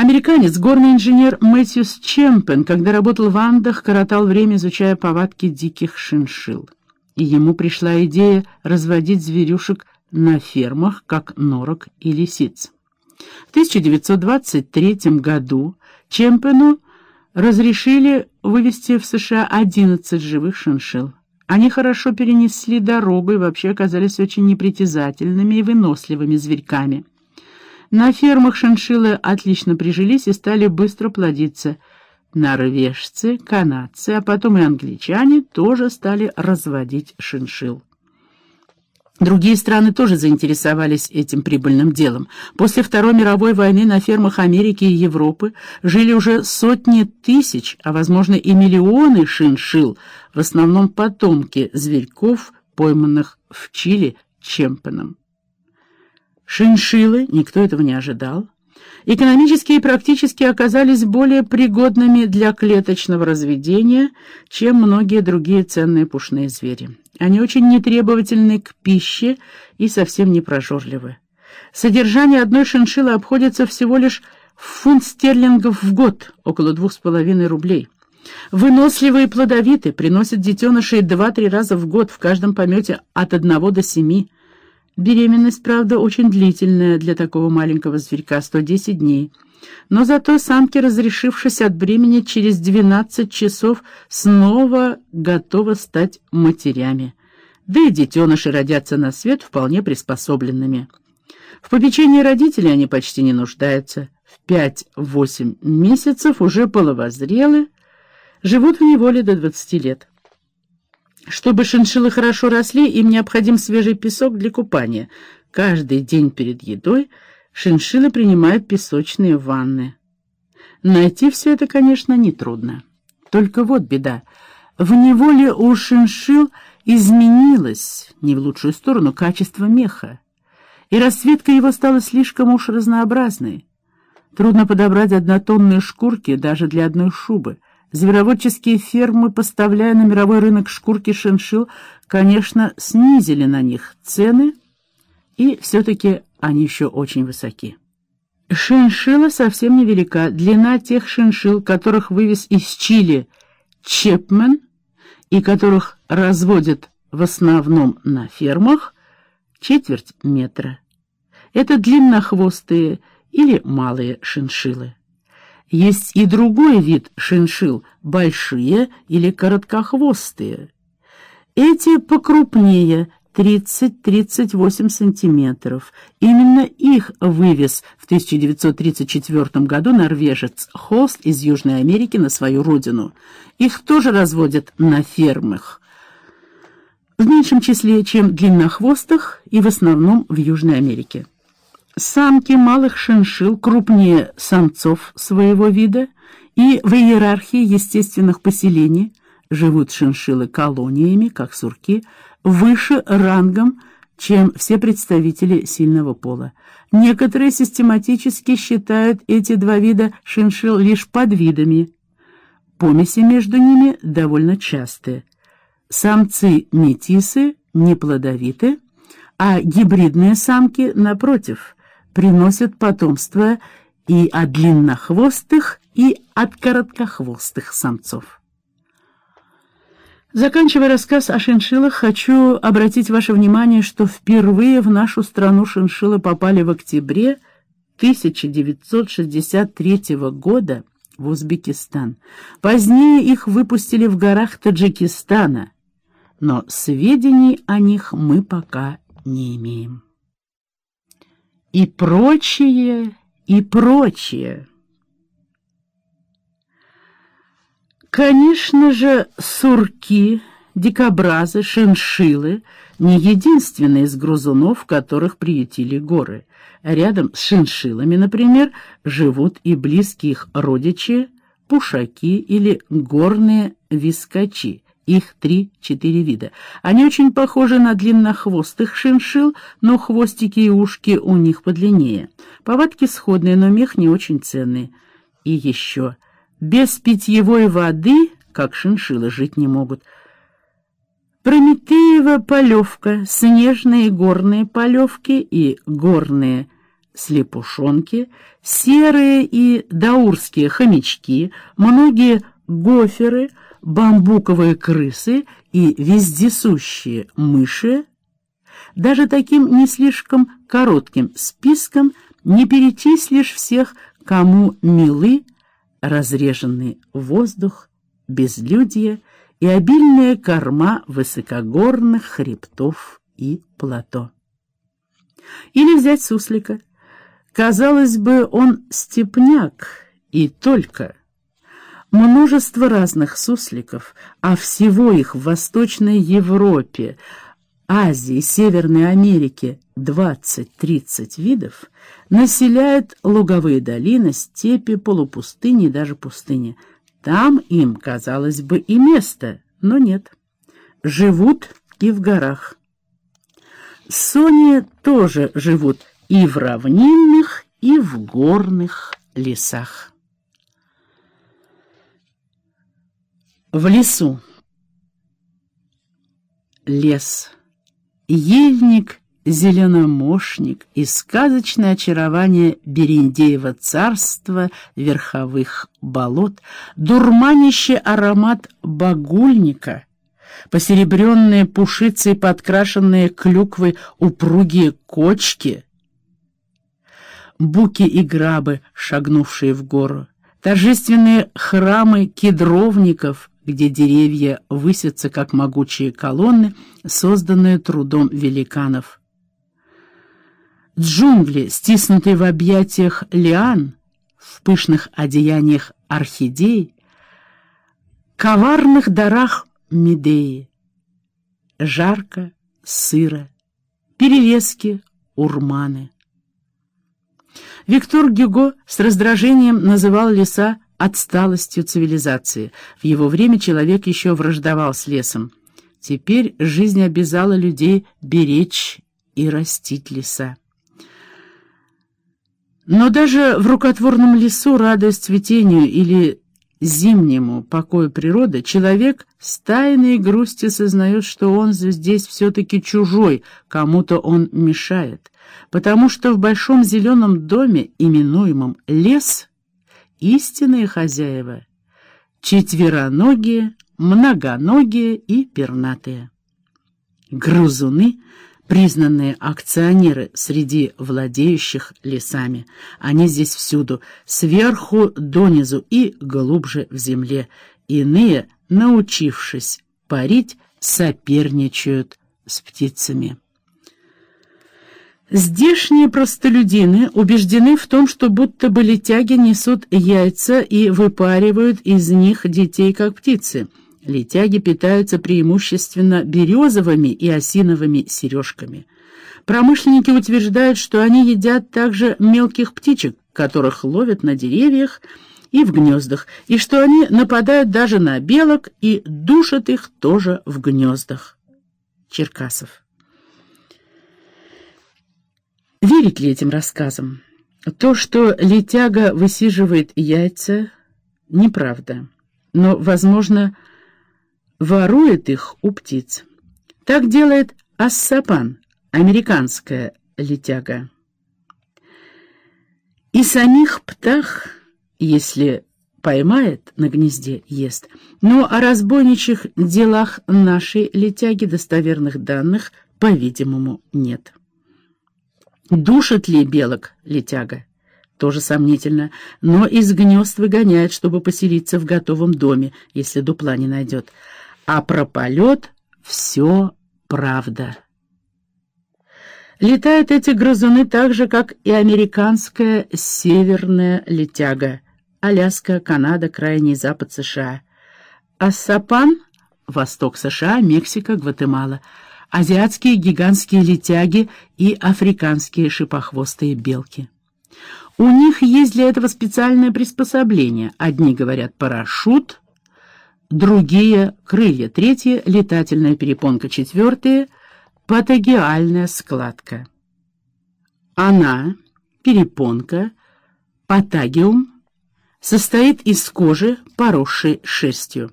Американец, горный инженер Мэтьюс Чемпен, когда работал в Андах, коротал время, изучая повадки диких шиншилл. И ему пришла идея разводить зверюшек на фермах, как норок и лисиц. В 1923 году Чемпену разрешили вывести в США 11 живых шиншилл. Они хорошо перенесли дорогу и вообще оказались очень непритязательными и выносливыми зверьками. На фермах шиншиллы отлично прижились и стали быстро плодиться. Норвежцы, канадцы, а потом и англичане тоже стали разводить шиншилл. Другие страны тоже заинтересовались этим прибыльным делом. После Второй мировой войны на фермах Америки и Европы жили уже сотни тысяч, а возможно и миллионы шиншилл, в основном потомки зверьков, пойманных в Чили Чемпеном. Шиншиллы, никто этого не ожидал, экономически и практически оказались более пригодными для клеточного разведения, чем многие другие ценные пушные звери. Они очень нетребовательны к пище и совсем не прожорливы. Содержание одной шиншиллы обходится всего лишь в фунт стерлингов в год, около двух с половиной рублей. Выносливые плодовиты, приносят детенышей два-три раза в год в каждом помете от одного до семи. Беременность, правда, очень длительная для такого маленького зверька, 110 дней. Но зато самки, разрешившись от бремени, через 12 часов снова готовы стать матерями. Да и детеныши родятся на свет вполне приспособленными. В попечении родителей они почти не нуждаются. В 5-8 месяцев уже половозрелы, живут в неволе до 20 лет. Чтобы шиншиллы хорошо росли, им необходим свежий песок для купания. Каждый день перед едой шиншиллы принимают песочные ванны. Найти все это, конечно, нетрудно. Только вот беда. В неволе у шиншилл изменилось, не в лучшую сторону, качество меха. И расцветка его стала слишком уж разнообразной. Трудно подобрать однотонные шкурки даже для одной шубы. Звероводческие фермы, поставляя на мировой рынок шкурки шиншилл, конечно, снизили на них цены, и все-таки они еще очень высоки. Шиншилла совсем невелика. Длина тех шиншилл, которых вывез из Чили Чепмен и которых разводят в основном на фермах, четверть метра. Это длиннохвостые или малые шиншиллы. Есть и другой вид шиншилл — большие или короткохвостые. Эти покрупнее, 30-38 сантиметров. Именно их вывез в 1934 году норвежец Холст из Южной Америки на свою родину. Их тоже разводят на фермах. В меньшем числе, чем длиннохвостых, и в основном в Южной Америке. Самки малых шиншилл крупнее самцов своего вида, и в иерархии естественных поселений живут шиншиллы колониями, как сурки, выше рангом, чем все представители сильного пола. Некоторые систематически считают эти два вида шиншилл лишь подвидами. Помеси между ними довольно частые. Самцы-метисы неплодовиты, а гибридные самки, напротив – приносят потомство и от длиннохвостых, и от короткохвостых самцов. Заканчивая рассказ о шиншиллах, хочу обратить ваше внимание, что впервые в нашу страну шиншиллы попали в октябре 1963 года в Узбекистан. Позднее их выпустили в горах Таджикистана, но сведений о них мы пока не имеем и прочее, и прочее. Конечно же, сурки, дикобразы, шиншилы не единственные из грызунов, которых приютили горы. Рядом с шиншилами, например, живут и близкие их родичи, пушаки или горные вискачи, их три-четыре вида. Они очень похожи на длиннохвостых шиншилл, но хвостики и ушки у них подлиннее. Повадки сходные, но мех не очень ценный. И еще, без питьевой воды, как шиншиллы, жить не могут. Прометеева полевка, снежные горные полевки и горные слепушонки, серые и даурские хомячки, многие гоферы, бамбуковые крысы и вездесущие мыши, даже таким не слишком коротким списком не перечислишь всех, кому милы разреженный воздух, безлюдье и обильная корма высокогорных хребтов и плато. Или взять суслика. Казалось бы, он степняк и только. Множество разных сусликов, а всего их в Восточной Европе, Азии, Северной Америке 20-30 видов, населяют луговые долины, степи, полупустыни и даже пустыни. Там им, казалось бы, и место, но нет. Живут и в горах. Сони тоже живут и в равнинных, и в горных лесах. В лесу. Лес. Ельник, зеленомошник и сказочное очарование Берендеева царства верховых болот, дурманище аромат багульника — посеребренные пушицы и подкрашенные клюквы упругие кочки, буки и грабы, шагнувшие в гору, торжественные храмы кедровников, где деревья высятся, как могучие колонны, созданные трудом великанов. Джунгли, стиснутые в объятиях лиан, в пышных одеяниях орхидей, коварных дарах Медеи. Жарко, сыро, перелески, урманы. Виктор Гюго с раздражением называл леса отсталостью цивилизации. В его время человек еще враждовал с лесом. Теперь жизнь обязала людей беречь и растить леса. Но даже в рукотворном лесу, радуясь цветению или зимнему покою природы, человек с тайной грустью сознает, что он здесь все-таки чужой, кому-то он мешает, потому что в большом зеленом доме, именуемом «лес», истинные хозяева — четвероногие, многоногие и пернатые. Грузуны — признанные акционеры среди владеющих лесами. Они здесь всюду, сверху донизу и глубже в земле. Иные, научившись парить, соперничают с птицами. Здешние простолюдины убеждены в том, что будто бы летяги несут яйца и выпаривают из них детей, как птицы — Летяги питаются преимущественно березовыми и осиновыми сережками. Промышленники утверждают, что они едят также мелких птичек, которых ловят на деревьях и в гнездах, и что они нападают даже на белок и душат их тоже в гнездах. Черкасов. Верить ли этим рассказам? То, что летяга высиживает яйца, неправда. Но, возможно, ворует их у птиц. Так делает ассапан, американская летяга. И самих птах, если поймает, на гнезде ест. Но о разбойничьих делах нашей летяги достоверных данных, по-видимому, нет. Душит ли белок летяга? Тоже сомнительно, но из гнезд выгоняет, чтобы поселиться в готовом доме, если дупла не найдет а про полет все правда. Летают эти грызуны так же, как и американская северная летяга, Аляска, Канада, крайний запад США. Ассапан — восток США, Мексика, Гватемала, азиатские гигантские летяги и африканские шипохвостые белки. У них есть для этого специальное приспособление. Одни говорят парашют, другие — крылья, третье — летательная перепонка, четвертое — патагиальная складка. Она, перепонка, патагиум, состоит из кожи, поросшей шерстью.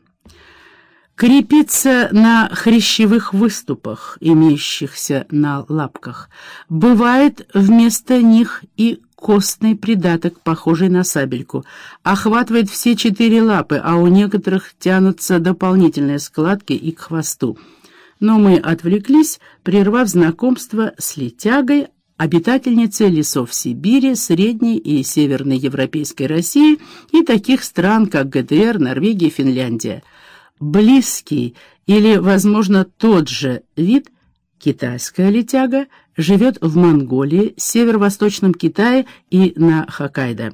Крепится на хрящевых выступах, имеющихся на лапках. Бывает вместо них и костный придаток, похожий на сабельку. Охватывает все четыре лапы, а у некоторых тянутся дополнительные складки и к хвосту. Но мы отвлеклись, прервав знакомство с летягой, обитательницей лесов Сибири, Средней и Северной Европейской России и таких стран, как ГДР, Норвегия, Финляндия. Близкий или, возможно, тот же вид китайская летяга живет в Монголии, северо-восточном Китае и на Хоккайдо.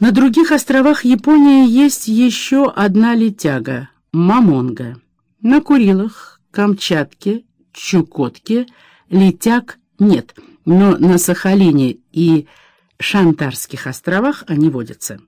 На других островах Японии есть еще одна летяга – мамонга. На Курилах, Камчатке, Чукотке летяг нет, но на Сахалине и Шантарских островах они водятся.